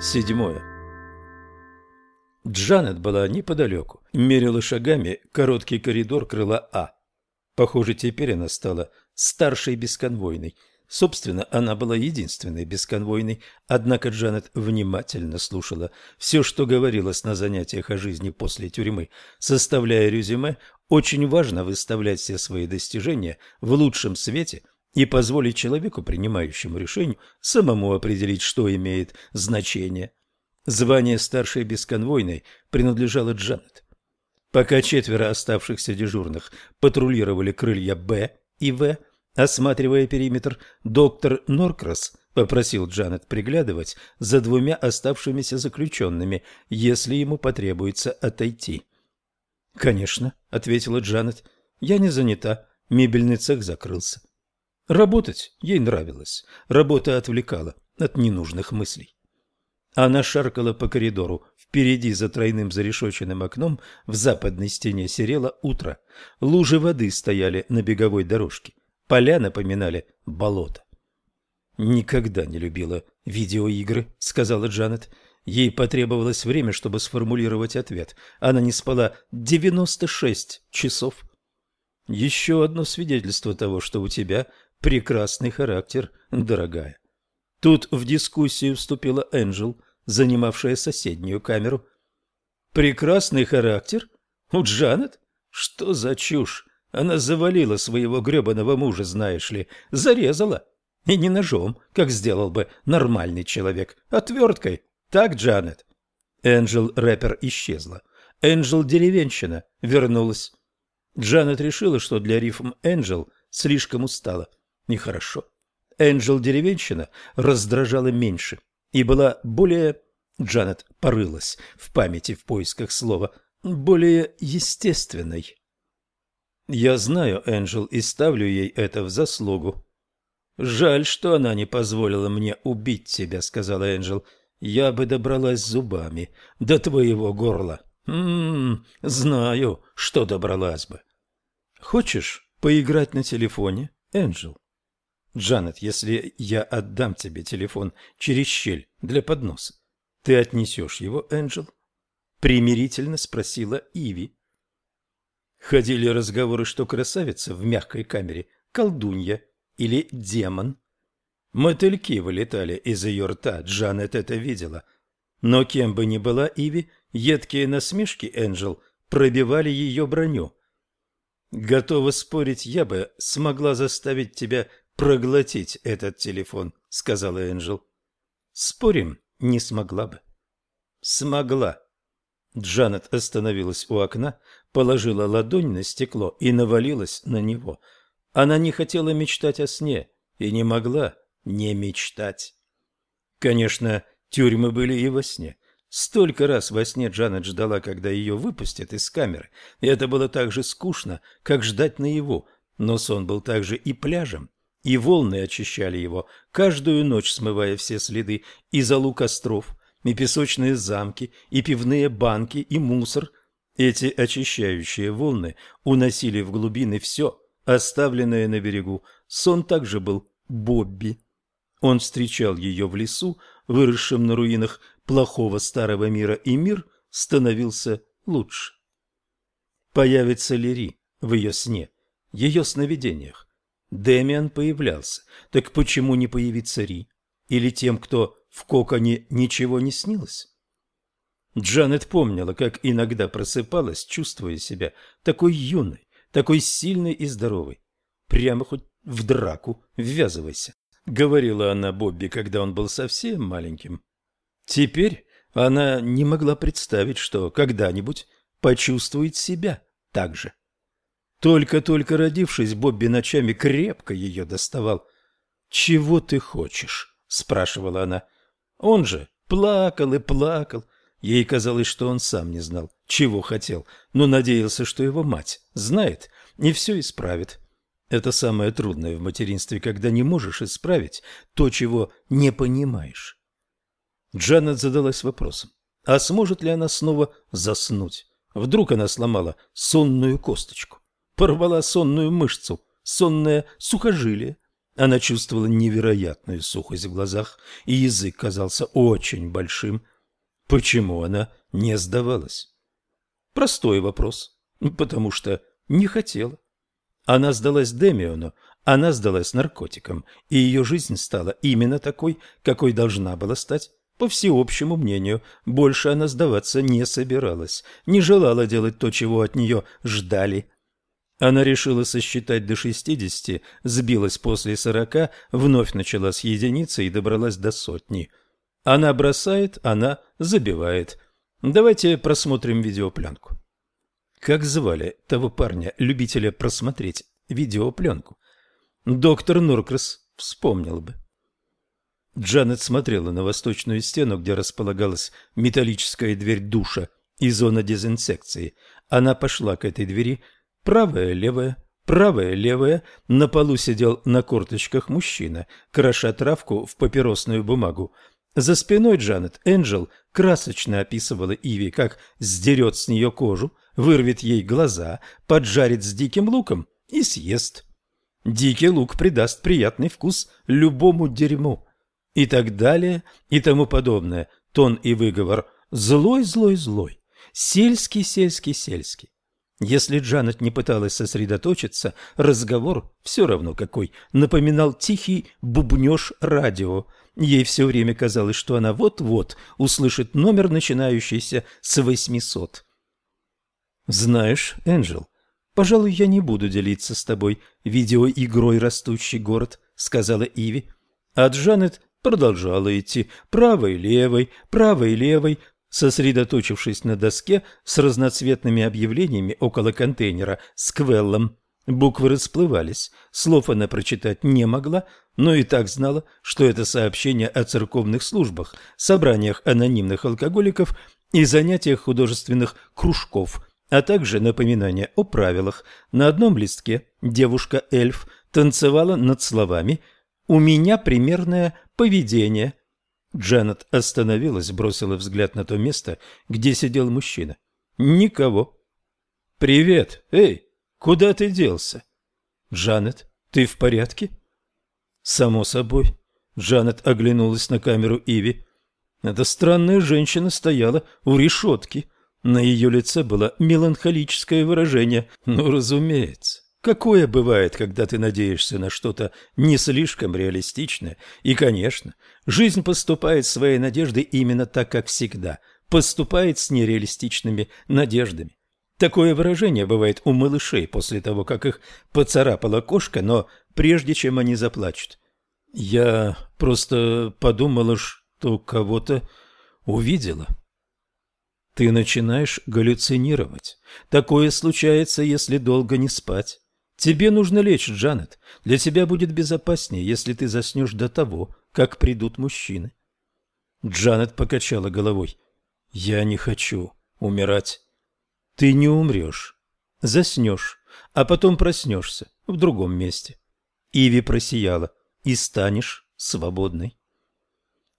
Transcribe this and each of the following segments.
Седьмое. Джанет была неподалеку, мерила шагами короткий коридор крыла А. Похоже, теперь она стала старшей бесконвойной. Собственно, она была единственной бесконвойной, однако Джанет внимательно слушала все, что говорилось на занятиях о жизни после тюрьмы. Составляя резюме, очень важно выставлять все свои достижения в лучшем свете – и позволить человеку, принимающему решение, самому определить, что имеет значение. Звание старшей бесконвойной принадлежало Джанет. Пока четверо оставшихся дежурных патрулировали крылья «Б» и «В», осматривая периметр, доктор Норкрас попросил Джанет приглядывать за двумя оставшимися заключенными, если ему потребуется отойти. «Конечно», — ответила Джанет, — «я не занята, мебельный цех закрылся». Работать ей нравилось, работа отвлекала от ненужных мыслей. Она шаркала по коридору. Впереди за тройным зарешоченным окном в западной стене серело утро. Лужи воды стояли на беговой дорожке. Поля напоминали болото. «Никогда не любила видеоигры», — сказала Джанет. Ей потребовалось время, чтобы сформулировать ответ. Она не спала 96 часов. «Еще одно свидетельство того, что у тебя прекрасный характер, дорогая. Тут в дискуссию вступила Энджел, занимавшая соседнюю камеру. Прекрасный характер? У Джанет? Что за чушь? Она завалила своего гребаного мужа, знаешь ли, зарезала. И не ножом, как сделал бы нормальный человек, отверткой. Так, Джанет? Энджел рэпер исчезла. Энджел деревенщина вернулась. Джанет решила, что для рифм Энджел слишком устала. Нехорошо. Энджел деревенщина раздражала меньше и была более... Джанет порылась в памяти в поисках слова. Более естественной. Я знаю Энджел и ставлю ей это в заслугу. «Жаль, что она не позволила мне убить тебя», — сказала Энджел. «Я бы добралась зубами до твоего горла». «М-м, знаю, что добралась бы». «Хочешь поиграть на телефоне, Энджел?» Джанет, если я отдам тебе телефон через щель для подноса, ты отнесешь его, Энджел? Примирительно спросила Иви. Ходили разговоры, что красавица в мягкой камере – колдунья или демон. Мотыльки вылетали из ее рта, Джанет это видела. Но кем бы ни была Иви, едкие насмешки Энджел пробивали ее броню. Готова спорить, я бы смогла заставить тебя проглотить этот телефон, сказала Энджел. Спорим, не смогла бы. Смогла. Джанет остановилась у окна, положила ладонь на стекло и навалилась на него. Она не хотела мечтать о сне и не могла не мечтать. Конечно, тюрьмы были и во сне. Столько раз во сне Джанет ждала, когда ее выпустят из камеры, и это было так же скучно, как ждать наяву, но сон был также и пляжем, и волны очищали его, каждую ночь смывая все следы и залу костров, и песочные замки, и пивные банки, и мусор. Эти очищающие волны уносили в глубины все, оставленное на берегу. Сон также был Бобби. Он встречал ее в лесу, выросшем на руинах плохого старого мира, и мир становился лучше. Появится Лири в ее сне, ее сновидениях. Дэмиан появлялся. Так почему не появиться Ри? Или тем, кто в коконе ничего не снилось? Джанет помнила, как иногда просыпалась, чувствуя себя такой юной, такой сильной и здоровой. Прямо хоть в драку ввязывайся, говорила она Бобби, когда он был совсем маленьким. Теперь она не могла представить, что когда-нибудь почувствует себя так же. Только-только родившись, Бобби ночами крепко ее доставал. «Чего ты хочешь?» – спрашивала она. Он же плакал и плакал. Ей казалось, что он сам не знал, чего хотел, но надеялся, что его мать знает и все исправит. Это самое трудное в материнстве, когда не можешь исправить то, чего не понимаешь. Джанет задалась вопросом, а сможет ли она снова заснуть? Вдруг она сломала сонную косточку? Порвала сонную мышцу, сонное сухожилие. Она чувствовала невероятную сухость в глазах, и язык казался очень большим. Почему она не сдавалась? Простой вопрос. Потому что не хотела. Она сдалась Демиону, она сдалась наркотикам, и ее жизнь стала именно такой, какой должна была стать. По всеобщему мнению, больше она сдаваться не собиралась, не желала делать то, чего от нее ждали. Она решила сосчитать до шестидесяти, сбилась после сорока, вновь начала с единицы и добралась до сотни. Она бросает, она забивает. Давайте просмотрим видеопленку. Как звали того парня, любителя просмотреть видеопленку? Доктор Нуркрас вспомнил бы. Джанет смотрела на восточную стену, где располагалась металлическая дверь душа и зона дезинсекции. Она пошла к этой двери, правая, левая, правая, левая. На полу сидел на корточках мужчина, кроша травку в папиросную бумагу. За спиной Джанет Энджел красочно описывала Иви, как сдерет с нее кожу, вырвет ей глаза, поджарит с диким луком и съест. Дикий лук придаст приятный вкус любому дерьму и так далее и тому подобное. Тон и выговор «злой, злой, злой», «сельский, сельский, сельский». Если Джанет не пыталась сосредоточиться, разговор, все равно какой, напоминал тихий бубнеж радио. Ей все время казалось, что она вот-вот услышит номер, начинающийся с 800. «Знаешь, Энджел, пожалуй, я не буду делиться с тобой видеоигрой «Растущий город», — сказала Иви. А Джанет продолжала идти правой, левой, правой, левой, сосредоточившись на доске с разноцветными объявлениями около контейнера с квеллом. Буквы расплывались, слов она прочитать не могла, но и так знала, что это сообщение о церковных службах, собраниях анонимных алкоголиков и занятиях художественных кружков, а также напоминание о правилах. На одном листке девушка-эльф танцевала над словами «У меня примерное поведение». Джанет остановилась, бросила взгляд на то место, где сидел мужчина. Никого. «Привет! Эй, куда ты делся?» «Джанет, ты в порядке?» «Само собой». Джанет оглянулась на камеру Иви. Эта странная женщина стояла у решетки. На ее лице было меланхолическое выражение. Ну, разумеется. Какое бывает, когда ты надеешься на что-то не слишком реалистичное. И, конечно, жизнь поступает своей надеждой именно так, как всегда. Поступает с нереалистичными надеждами. Такое выражение бывает у малышей после того, как их поцарапала кошка, но прежде чем они заплачут. Я просто подумала, что кого-то увидела. Ты начинаешь галлюцинировать. Такое случается, если долго не спать. Тебе нужно лечь, Джанет. Для тебя будет безопаснее, если ты заснешь до того, как придут мужчины. Джанет покачала головой. Я не хочу умирать. Ты не умрешь. Заснешь, а потом проснешься в другом месте. Иви просияла. И станешь свободной.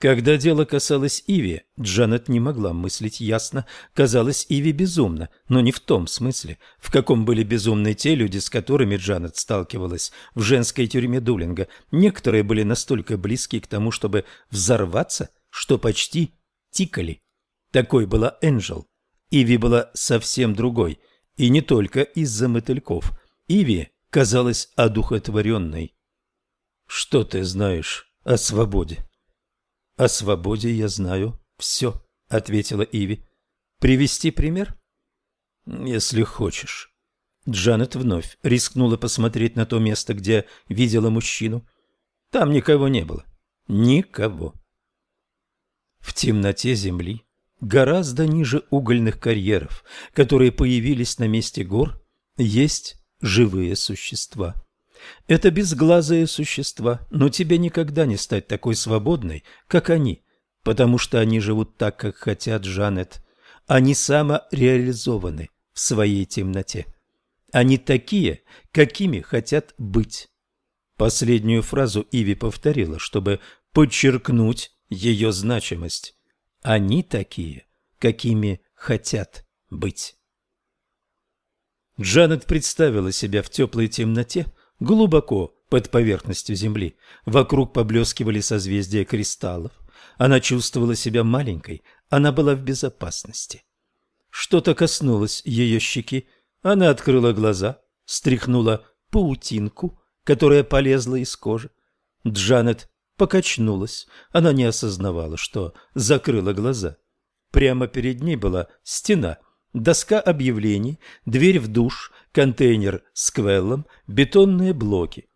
Когда дело касалось Иви, Джанет не могла мыслить ясно. Казалось, Иви безумна, но не в том смысле, в каком были безумны те люди, с которыми Джанет сталкивалась в женской тюрьме Дулинга. Некоторые были настолько близки к тому, чтобы взорваться, что почти тикали. Такой была Энджел. Иви была совсем другой, и не только из-за мотыльков. Иви казалась одухотворенной. «Что ты знаешь о свободе?» «О свободе я знаю все», — ответила Иви. «Привести пример?» «Если хочешь». Джанет вновь рискнула посмотреть на то место, где видела мужчину. Там никого не было. Никого. В темноте земли, гораздо ниже угольных карьеров, которые появились на месте гор, есть живые существа. Это безглазые существа, но тебе никогда не стать такой свободной, как они, потому что они живут так, как хотят Жанет. Они самореализованы в своей темноте. Они такие, какими хотят быть. Последнюю фразу Иви повторила, чтобы подчеркнуть ее значимость. Они такие, какими хотят быть. Джанет представила себя в теплой темноте, глубоко под поверхностью земли. Вокруг поблескивали созвездия кристаллов. Она чувствовала себя маленькой, она была в безопасности. Что-то коснулось ее щеки. Она открыла глаза, стряхнула паутинку, которая полезла из кожи. Джанет покачнулась. Она не осознавала, что закрыла глаза. Прямо перед ней была стена, доска объявлений, дверь в душ, контейнер с квеллом, бетонные блоки.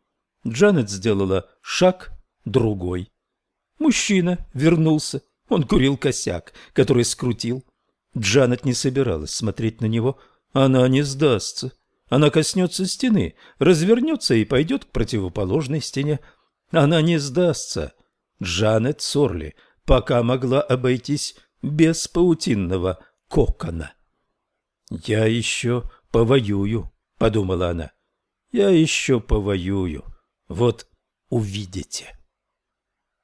Джанет сделала шаг, другой. Мужчина вернулся. Он курил косяк, который скрутил. Джанет не собиралась смотреть на него. Она не сдастся. Она коснется стены, развернется и пойдет к противоположной стене. Она не сдастся. Джанет Сорли пока могла обойтись без паутинного кокона. «Я еще повоюю», — подумала она. «Я еще повоюю. Вот увидите».